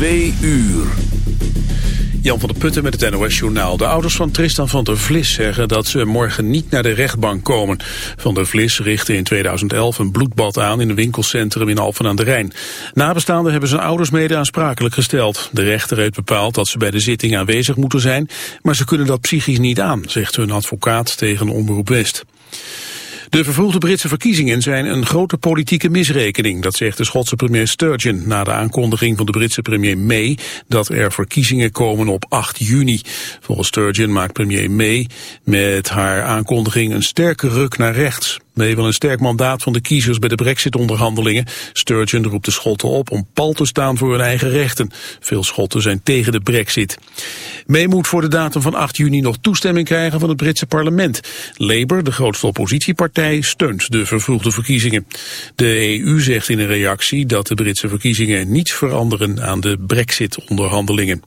Twee uur. Jan van der Putten met het NOS Journaal. De ouders van Tristan van der Vlis zeggen dat ze morgen niet naar de rechtbank komen. Van der Vlis richtte in 2011 een bloedbad aan in een winkelcentrum in Alphen aan de Rijn. Nabestaanden hebben zijn ouders mede aansprakelijk gesteld. De rechter heeft bepaald dat ze bij de zitting aanwezig moeten zijn, maar ze kunnen dat psychisch niet aan, zegt hun advocaat tegen Omroep West. De vervroegde Britse verkiezingen zijn een grote politieke misrekening, dat zegt de Schotse premier Sturgeon na de aankondiging van de Britse premier May dat er verkiezingen komen op 8 juni. Volgens Sturgeon maakt premier May met haar aankondiging een sterke ruk naar rechts. May wil een sterk mandaat van de kiezers bij de brexit-onderhandelingen. Sturgeon roept de Schotten op om pal te staan voor hun eigen rechten. Veel Schotten zijn tegen de brexit. May moet voor de datum van 8 juni nog toestemming krijgen van het Britse parlement. Labour, de grootste oppositiepartij, steunt de vervroegde verkiezingen. De EU zegt in een reactie dat de Britse verkiezingen niets veranderen aan de brexit-onderhandelingen.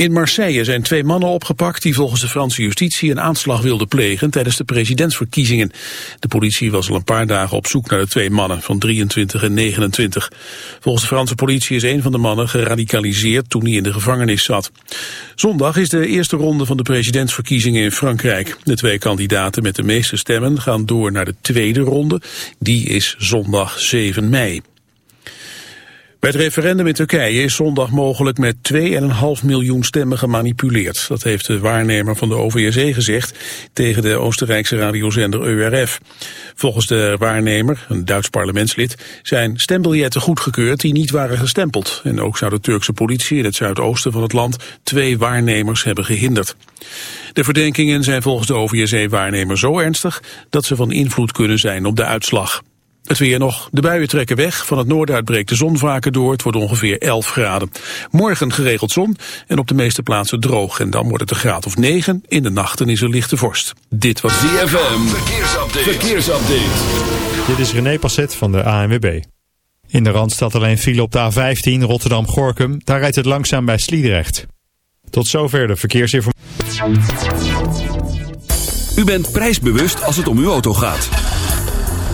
In Marseille zijn twee mannen opgepakt die volgens de Franse justitie een aanslag wilden plegen tijdens de presidentsverkiezingen. De politie was al een paar dagen op zoek naar de twee mannen van 23 en 29. Volgens de Franse politie is een van de mannen geradicaliseerd toen hij in de gevangenis zat. Zondag is de eerste ronde van de presidentsverkiezingen in Frankrijk. De twee kandidaten met de meeste stemmen gaan door naar de tweede ronde. Die is zondag 7 mei. Bij het referendum in Turkije is zondag mogelijk met 2,5 miljoen stemmen gemanipuleerd. Dat heeft de waarnemer van de OVSE gezegd tegen de Oostenrijkse radiozender EURF. Volgens de waarnemer, een Duits parlementslid, zijn stembiljetten goedgekeurd die niet waren gestempeld. En ook zou de Turkse politie in het zuidoosten van het land twee waarnemers hebben gehinderd. De verdenkingen zijn volgens de OVSE-waarnemer zo ernstig dat ze van invloed kunnen zijn op de uitslag. Het weer nog. De buien trekken weg. Van het noorden uit breekt de zon vaker door. Het wordt ongeveer 11 graden. Morgen geregeld zon en op de meeste plaatsen droog. En dan wordt het een graad of 9. In de nachten is er lichte vorst. Dit was ZFM. Verkeersupdate. Verkeersupdate. Dit is René Passet van de ANWB. In de Randstad alleen file op de A15 Rotterdam-Gorkum. Daar rijdt het langzaam bij Sliedrecht. Tot zover de verkeersinformatie. U bent prijsbewust als het om uw auto gaat.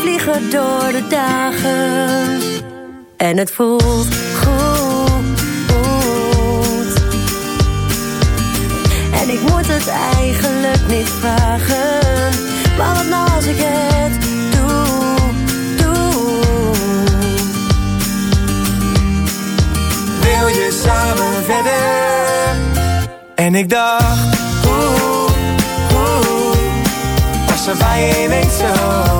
Vliegen door de dagen. En het voelt goed, goed. En ik moet het eigenlijk niet vragen. Maar wat nou als ik het doe, doe. Wil je samen verder? En ik dacht, oeh. Was er bij je zo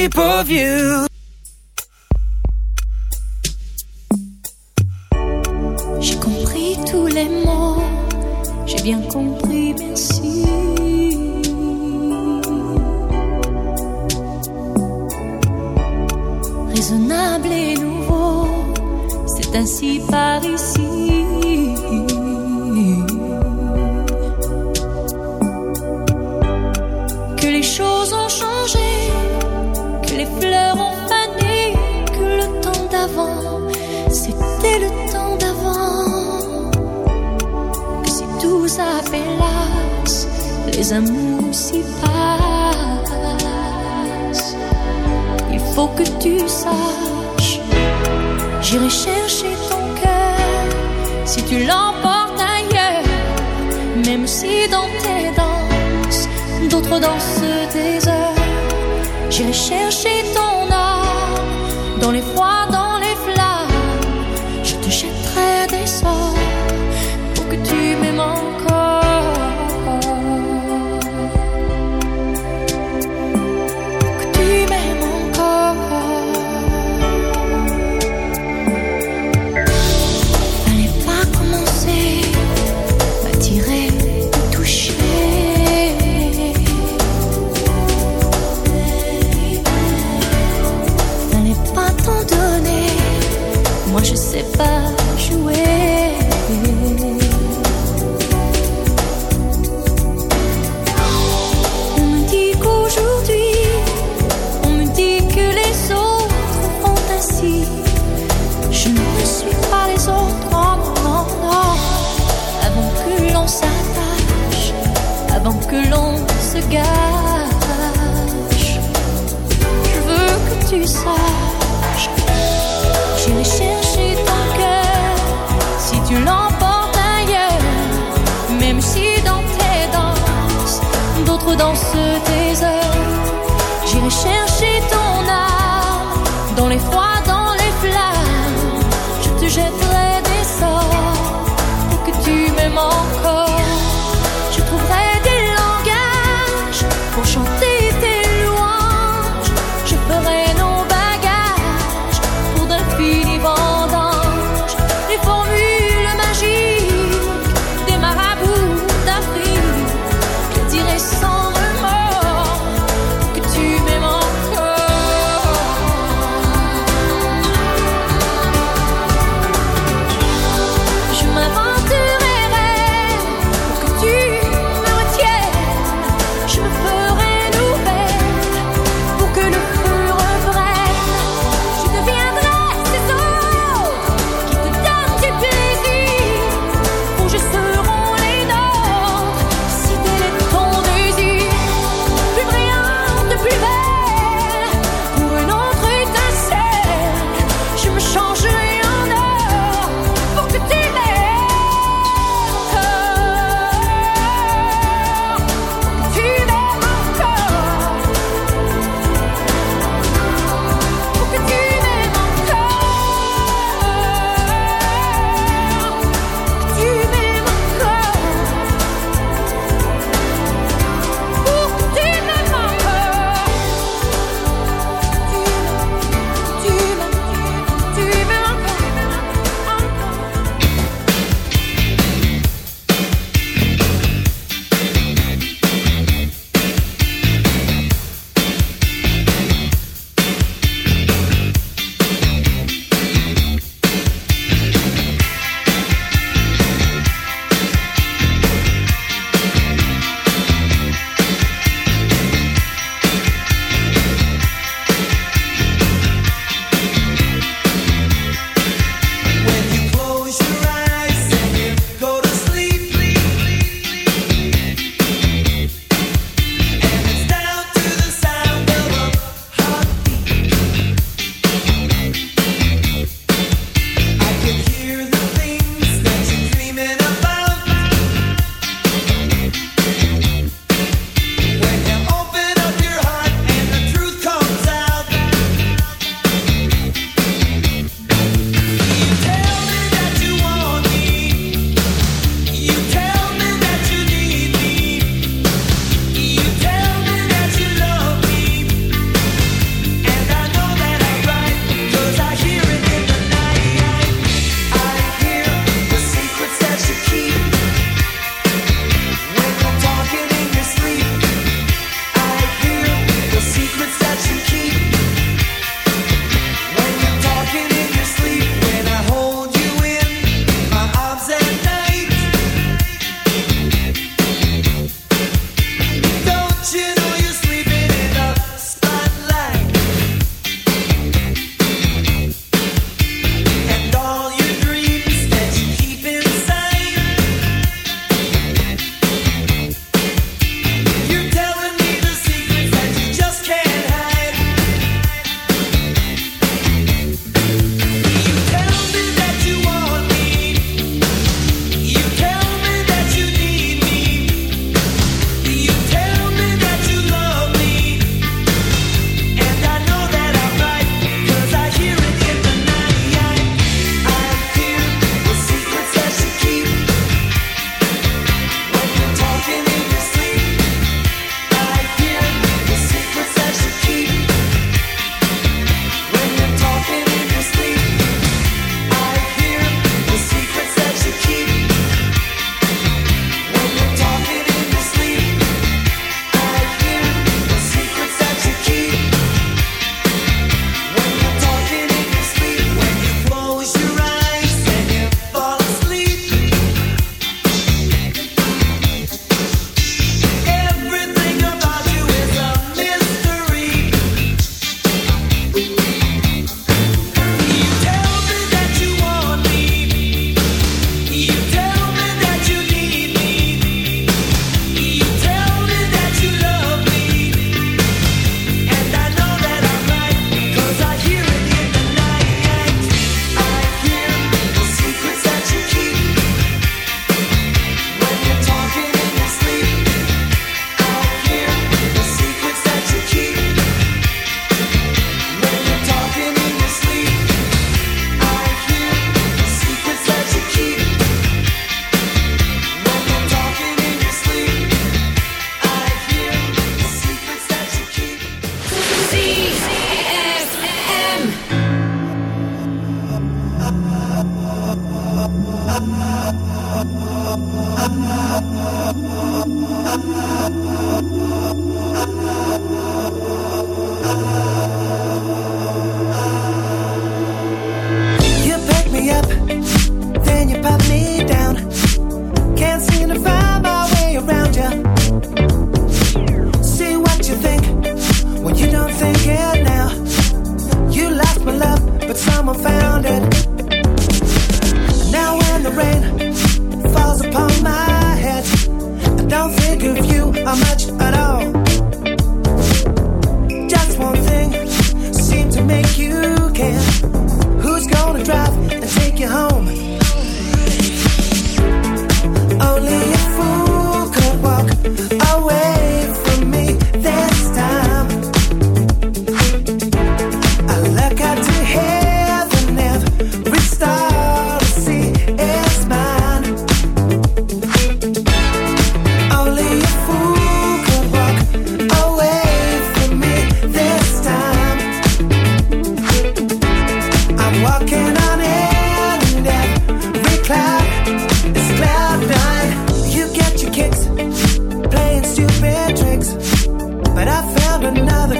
shape of you.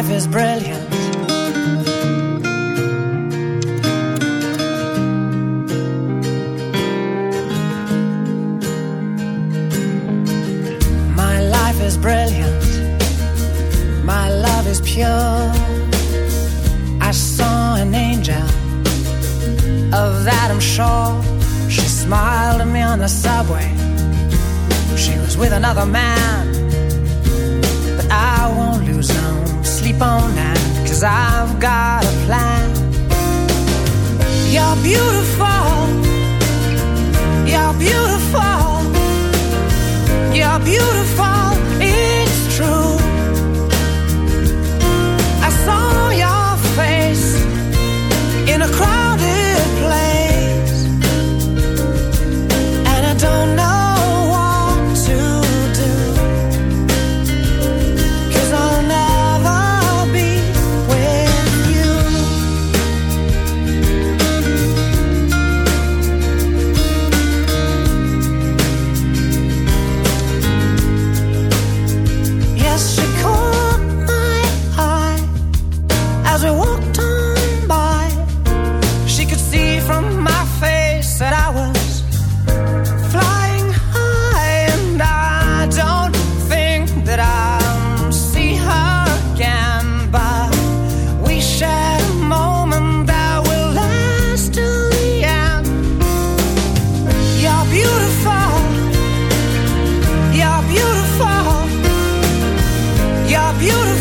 life is brilliant. You're beautiful.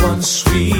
One sweet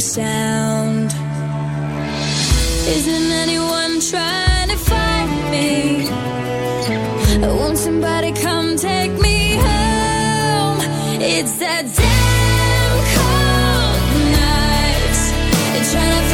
sound. Isn't anyone trying to find me? Won't somebody come take me home? It's that damn cold night. Trying to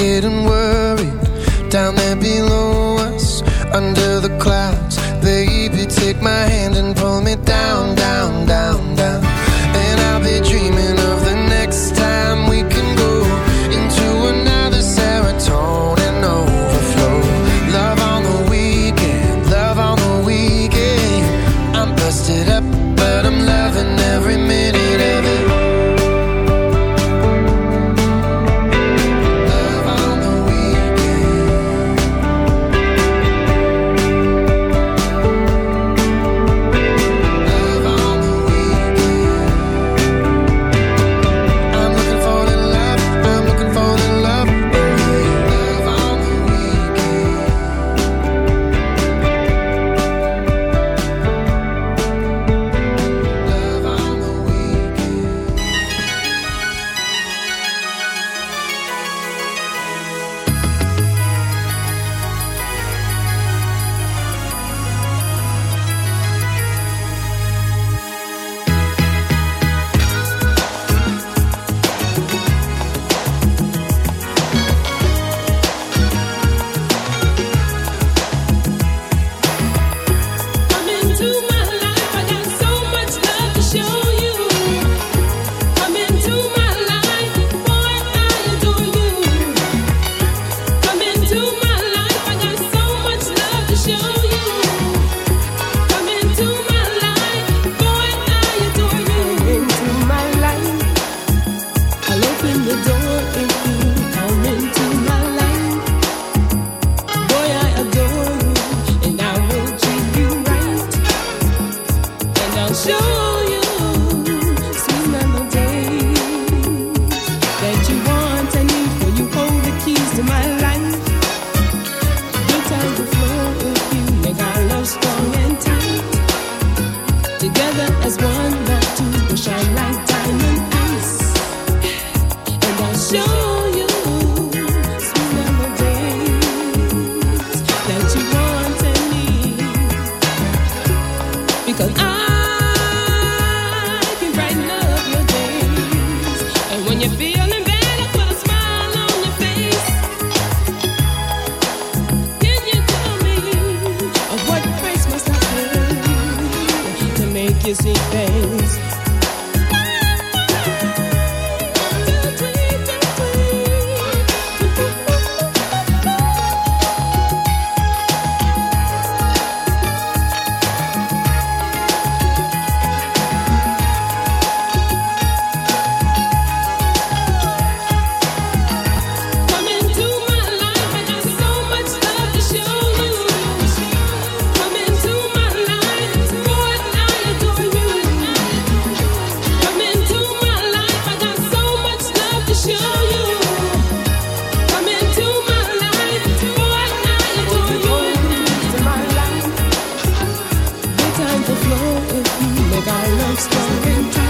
Getting worried. Down there below Story time.